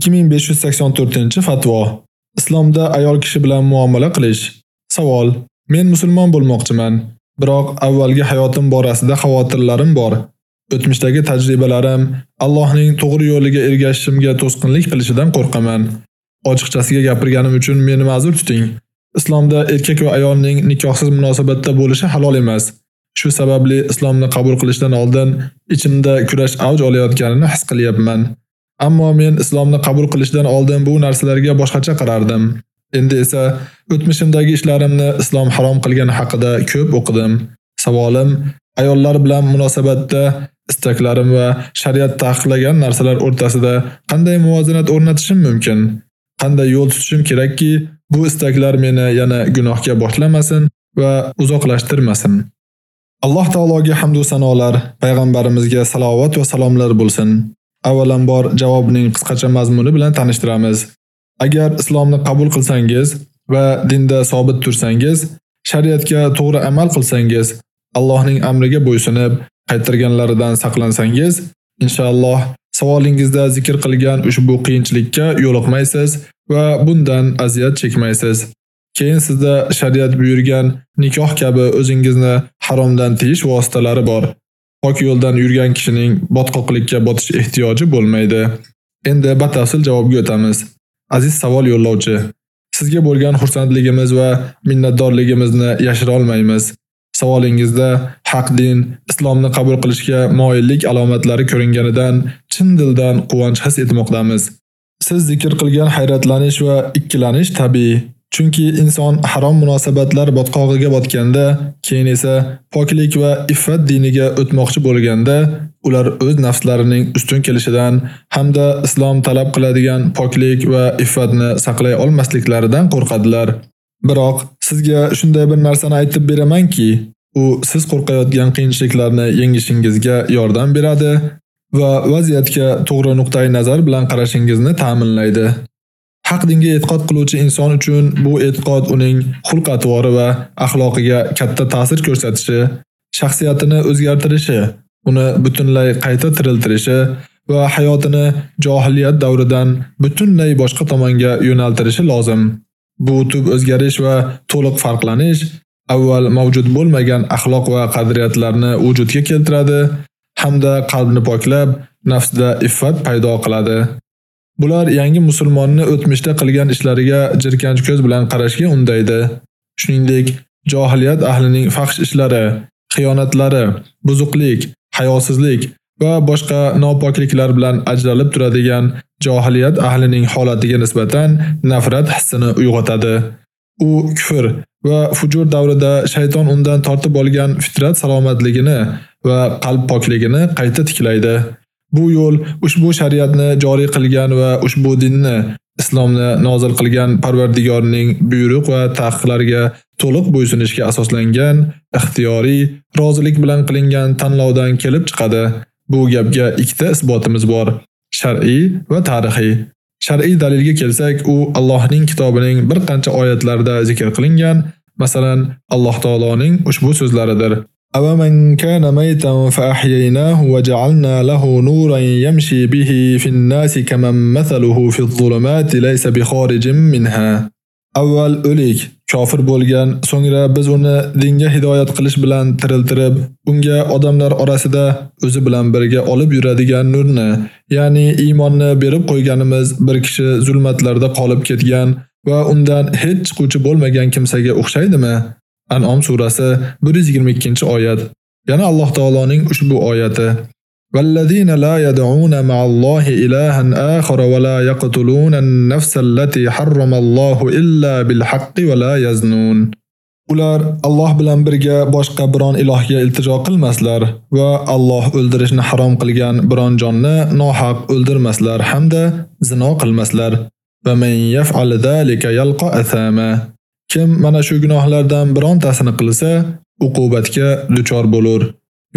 2584-fatvo. Islomda ayol kishi bilan muomala qilish. Savol: Men musulmon bo'lmoqchiman, biroq avvalgi hayotim borasida xavotirlarim bor. O'tmishdagi tajribalarim Allohning to'g'ri yo'liga ergashishimga to'sqinlik qilishidan qo'rqaman. Ochiqchasiga gapirganim uchun meni ma'zur tuting. Islomda erkak va ayolning nikohsiz munosabatda bo'lishi halol emas. Shu sababli islomni qabul qilishdan oldin ichimda kurash avj olayotganini his qilyapman. Ammo men islomni qabul qilishdan oldin bu narsalarga boshqacha qarardim. Endi esa o'tmishimdagi ishlarimni islom harom qilgani haqida ko'p o'qidim. Savolim, ayollar bilan munosabatda istaklarim va shariat taqiqlagan narsalar o'rtasida qanday muvozanat o'rnatishim mumkin? Qanday yo'l tutishim kerakki, bu istaklar meni yana gunohga boshlamasin va uzoqlashtirmasin? Alloh taologa hamd va sanolar, payg'ambarimizga salovat va salomlar bo'lsin. Avvalambor javobning qisqacha mazmuni bilan tanishtiramiz. Agar islomni qabul qilsangiz va dinda sobit tursangiz, shariatga to'g'ri amal qilsangiz, Allohning amriga bo'ysunib, qaytarganlaridan saqlansangiz, inshaalloh savolingizda zikr qilgan ushbu qiyinchilikka yo'liqmaysiz va bundan aziyat chekmaysiz. Keyin sizda shariat buyurgan nikoh kabi o'zingizni haromdan tiyish vositalari bor. Pok yo'ldan yurgan kishining botqoqlikka botish ehtiyoji bo'lmaydi. Endi batafsil javobga o'tamiz. Aziz savol yo'llovchi, sizga bo'lgan xursandligimiz va minnatdorligimizni yashira olmaymiz. Savolingizda haq din, islomni qabul qilishga moyillik alomatlari ko'ringanidan chin dildan quvonch his etmoqdamiz. Siz zikr qilgan hayratlanish va ikkilanish tabiiy. Chunki inson harom munosabatlar botqog'iga botganda, keyin esa poklik va iffat diniga o'tmoqchi bo'lganda, ular o'z nafslarining ustun kelishidan hamda islom talab qiladigan poklik va iffatni saqlay olmasliklaridan qo'rqadilar. Biroq sizga shunday bir narsani aytib beramanki, u siz qo'rqayotgan qiyinchiliklarni yengishingizga yordam beradi va vaziyatga to'g'ri nuqtai nazar bilan qarashingizni ta'minlaydi. Haq dinga e'tiqod qiluvchi inson uchun bu e'tiqod uning xulq-atvori va axloqiga katta ta'sir ko'rsatishi, shaxsiyatini o'zgartirishi, uni butunlay qayta tiriltirishi va hayotini johiliyat davridan butunlay boshqa tomonga yo'naltirishi lozim. Bu tub o'zgarish va to'liq farqlanish avval mavjud bo'lmagan axloq va qadriyatlarni vujudga keltiradi hamda qalbni poklab, nafsda iffat paydo qiladi. Bular yangi musulmonni o'tmishda qilgan ishlariga jirkanch ko'z bilan qarashga undaydi. Shuningdek, johiliyat ahlining faxsh ishlari, xiyonatlari, buzuqlik, hayosizlik va boshqa nopokliklar bilan ajralib turadigan johiliyat ahlining holatiga nisbatan nafrat hissini uyg'otadi. U kufr va fujur davrida shayton undan tortib olgan fitrat salomatligini va qalb pokligini qayta tiklaydi. Bu yo'l ushbu shariatni joriy qilgan va ushbu dinni, islomni nozil qilgan Parvardigorning buyruq va taqiqlariga to'liq bo'ysunishga asoslangan ixtiyoriy, rozilik bilan qilingan tanlovdan kelib chiqadi. Bu gapga ikkita isbotimiz bor: shar'iy va tarixiy. Shar'iy dalilga kelsak, u Allohning kitobining bir qancha oyatlarida zikr qilingan, masalan, Alloh taoloning ushbu so'zlaridir. أَوَمَنْ كَانَ مَيْتًا فَأَحْيَيْنَاهُ وَجَعَلْنَا لَهُ نُورًا يَمْشِي بِهِ فِي النَّاسِ كَمَنْ مَثَلُهُ فِي الظُّلُمَاتِ لَيْسَ بِخَارِجٍ مِنْهَا Avval o'lik, kofir bo'lgan, so'ngra biz uni dinga hidoyat qilish bilan tiriltirib, unga odamlar orasida o'zi bilan birga olib yuradigan nurni, ya'ni iymonni berib qo'yganimiz bir kishi zulmatlarda qolib ketgan va undan hech chiquvchi bo'lmagan kimsaga o'xshaydimi? An'om surasi 122-oyat. Yana Alloh taoloning ushbu oyati: "Vallazina la yad'una ma'allohi ilahan akhar va la yaqtuluna an-nafsa allati harrama Allohu illa bil haqqi va la yaznun." Ular Alloh bilan birga boshqa biron ilohga iltijo qilmaslar va Alloh o'ldirishni harom qilgan biron jonni nohaq o'ldirmaslar hamda zino qilmaslar. Va man yaf'al zalika yalqa athama. Kim mana shu gunohlardan birontasini qilsa, uqubatga duchor bo'lar.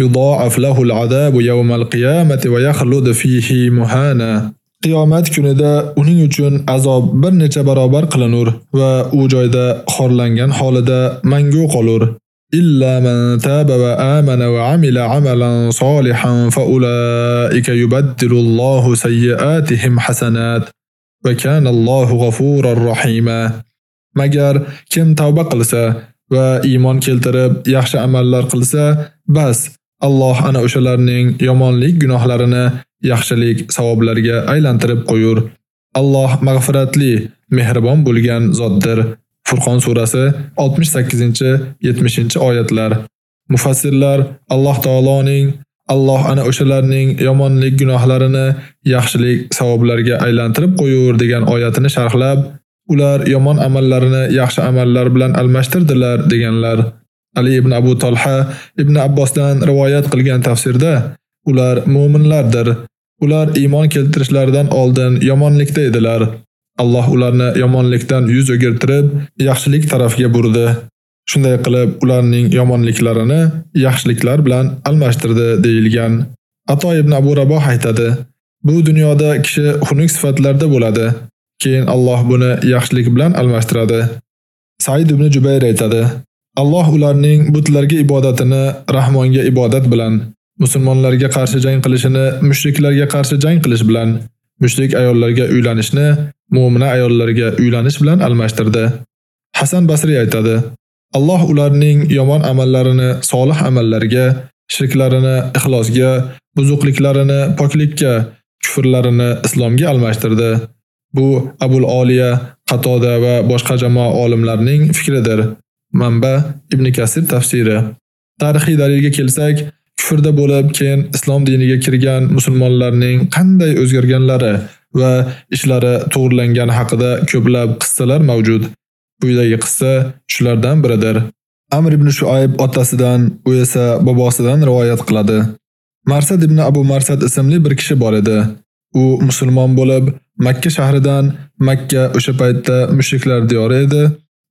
Yudha'af lahu al-'adabu yawmal qiyamati va yakhlud fihi muhana. Qiyomat kunida uning uchun azob bir necha barobar qilinur va u joyda xorlangan holida mangu qolur. Illa man taba va amana va amila amalan solihan fa ulaika yubaddilu Allahu sayyi'atihim hasanat. va kanallohu g'afurur rahima. Magar kim tavba qilsa va iymon keltirib yaxshi amallar qilsa, bas Alloh ana o'shalarning yomonlik gunohlarini yaxshilik savoblarga aylantirib qo'yur. Alloh mag'firatli, mehribon bo'lgan zotdir. Furqon surasi 68-70 oyatlar. Mufassirlar Alloh taoloning Alloh ana o'shalarning yomonlik gunohlarini yaxshilik savoblarga aylantirib qo'yur degan oyatini sharhlab, ular yomon amallarini yaxshi amallar bilan almashtirdilar deganlar. Ali ibn Abu Talha ibn Abbosdan rivoyat qilgan tafsirda ular mu'minlardir. Ular iymon keltirishlaridan oldin yomonlikda edilar. Alloh ularni yomonlikdan yuz o'girtirib, yaxshilik tarafga burdi. Shunday qilib ularning yomonliklarini yaxshiliklar bilan almashtirdi deyilgan. Ato ibn Abu Raboh aytadi: Bu dunyoda kishi xunuk sifatlarda bo'ladi. Keyin Alloh buni yaxshilik bilan almashtiradi. Said ibn Jubayr aytadi: Alloh ularning butlarga ibodatini Rahmonga ibodat bilan, musulmonlarga qarshi jang qilishini mushriklarga qarshi jang qilish bilan, mushrik ayollarga uylanishni mu'mina ayollarga uylanish bilan almashtirdi. Hasan Basri aytadi: Alloh ularning yomon amallarini solih amallarga, shirklarini ixlosga, buzuqliklarini poklikka, kufrlarini islomga almashtirdi. Bu Abul Oliya, Qatoda va boshqa jamoa olimlarining fikridir. Manba Ibn Kasir tafsiri. Tarixiy dalilga kelsak, kufrda bo'lib keyin islom diniga kirgan musulmonlarning qanday o'zgarganlari va ishlari to'g'rilangani haqida ko'plab qissalar mavjud. Quyidagi qissa shulardan biridir. Amr ibn Shuayb otasidan, u esa bobosidan rivoyat qiladi. Marsad ibn Abu Marsad ismli bir kishi bor edi. U musulmon bo'lib, Makka shahridan Makka o'sha paytda mushriklar diyori edi.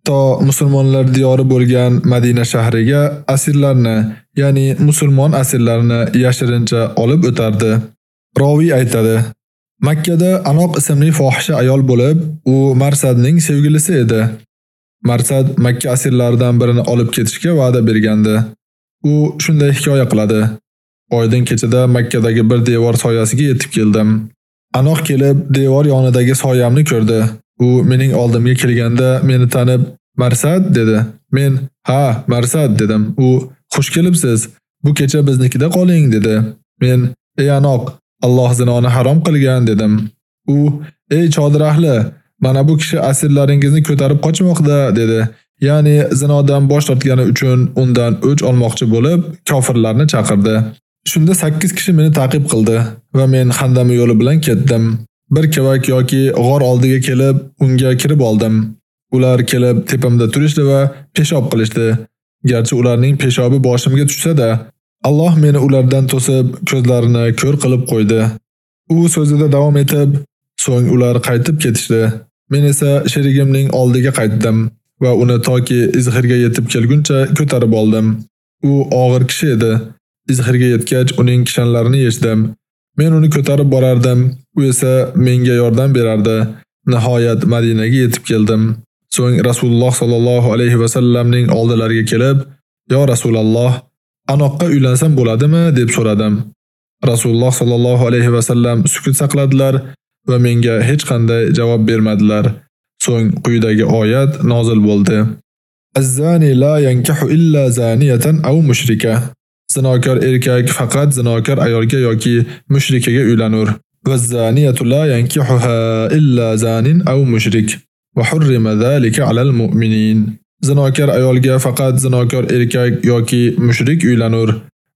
to musulmonlar diyori bo'lgan Madina shahriga asirlarni, ya'ni musulmon asirlarni yashirincha olib o'tardi. Rawi aytadi: Makkada Anoq ismli fohisha ayol bo'lib, u Marsadning sevgilisi edi. Marsad Makka asirlaridan birini olib ketishga va'da bergandi. U shunday hikoya qiladi: Oydin kechada Makkadagi bir devor soyasiga yetib keldim. Anoq kelib, devor yonidagi soyamni ko'rdi. U mening oldimga kelganda meni tanib, "Marsad" dedi. Men "Ha, Marsad" dedim. U "Xush kelibsiz. Bu kecha biznikida qoling" dedi. Men "Ey Anoq, Alloh zinoni harom qilgan" dedim. U "Ey chodir ahli, mana bu kishi asirlaringizni ko'tarib qochmoqda" dedi. Ya'ni zinodan bosh tortgani uchun undan o'ch olmoqchi bo'lib, kofirlarni chaqirdi. Shunda 8 kishi meni ta'qib qildi va men Xandami yo'li bilan ketdim. Bir kavak yoki g'or oldiga kelib, unga kirib oldim. Ular kelib tepamda turishdi va peshob qilishdi. Garchi ularning peshobi boshimga tushsa-da, Alloh meni ulardan to'sib, ko'zlarini ko'r qilib qo'ydi. U so'zida davom etib, so'ng ular qaytib ketishdi. Men esa sherigimning oldiga qaytdim va uni toki izhirga yetib kelguncha ko'tarib oldim. U og'ir kishi edi. Izhirga yetgach uning kishanlarini yechdim. Men uni ko'tarib borardim, u esa menga yordam berardi. Nihoyat Madinaga yetib keldim. So'ng Rasululloh sallallohu alayhi va sallamning oldilariga kelib, "Yo Rasululloh, Anoqqa uylansam bo'ladimi?" deb so'radim. Rasululloh sallallohu alayhi va sallam sukut saqladilar va menga hech qanday javob bermadilar. So'ng quyidagi oyat nozil bo'ldi. Az-zani la yankahu illa zaniyatan aw mushrika. Zinokor erkak faqat zinokor ayolga yoki mushrikaga uylanur. Va zaniyatu la yankihuha illa zanin aw mushrik. Va hurrima zalika alal mu'minin. Zinokor ayolga faqat zinokor erkak yoki mushrik uylanur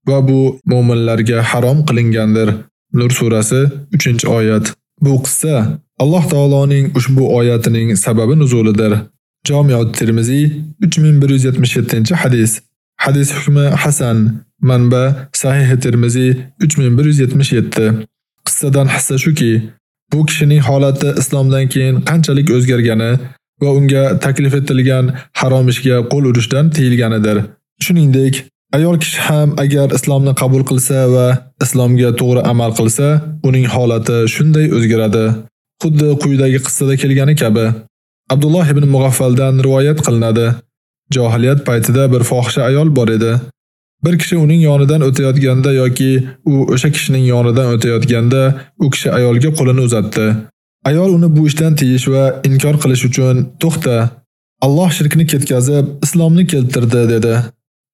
va bu mu'minlarga harom qilingandir. Nur surasi 3-oyat. Bu qissa Alloh taoloning ushbu oyatining sababi nuzulidir. Jami'at Tirmizi 3177-hadis. Hadis hukmi hasan. Manba Sahih Tirmizi 3177. Qissadan hissa shuki, bu kishining holati islomdan keyin qanchalik o'zgargani va unga taklif etilgan harom ishga qo'l urishdan tiyilganidir. Shuningdek, ayol kishi ham agar islomni qabul qilsa va islomga to'g'ri amal qilsa, uning holati shunday o'zgaradi. Xuddi quyidagi qissada kelgani kabi. Abdulloh ibn Mughaffaldan rivoyat qilinadi. Jahiliyat paytida bir fohisha ayol bor edi. Bir kishi uning yonidan o'tayotganda yoki u o'sha kishining yonidan o'tayotganda, u kishi ayolga qo'lini uzatdi. Ayol uni bu ishdan tiyish va inkor qilish uchun "To'xta, Alloh shirkni ketkazib, islomni keltirdi" dedi.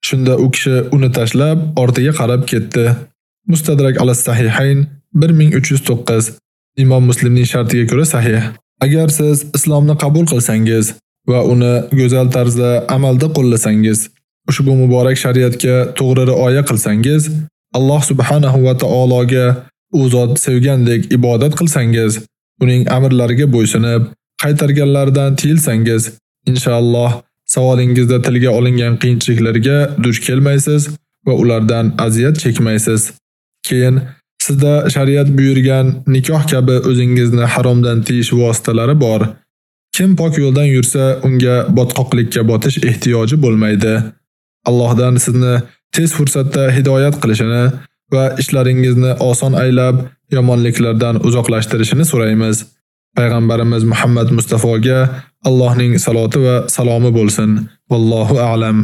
Shunda u kishi uni tashlab ortiga qarab ketdi. Mustadrak al-Sahihayn 1309 Imom Muslimning shartiga ko'ra sahih. Agar siz islomni qabul qilsangiz va uni go'zal tarzda amalda qo'llasangiz, ushbu muborak shariatga to'g'ri rioya qilsangiz, Alloh subhanahu va taologa u zot sevgandek ibodat qilsangiz, uning amrlariga bo'ysunib, qaytarganlardan tiyilsangiz, inshaalloh savolingizda tilga olingan qiyinchiliklarga duch kelmaysiz va ulardan aziyat chekmaysiz. Keyin sizda shariat buyurgan nikoh kabi o'zingizni haromdan tiyish vositalari bor. Kim pok yo'ldan yursa, unga botqoqlikka botish ehtiyoji bo'lmaydi. Allohdan sizni tez fursatda hidoyat qilishini va ishlaringizni oson aylab, yomonliklardan uzoqlashtirishini so'raymiz. Payg'ambarimiz Muhammad Mustafoga Allohning saloti va salomi bo'lsin. Vallohu a'lam.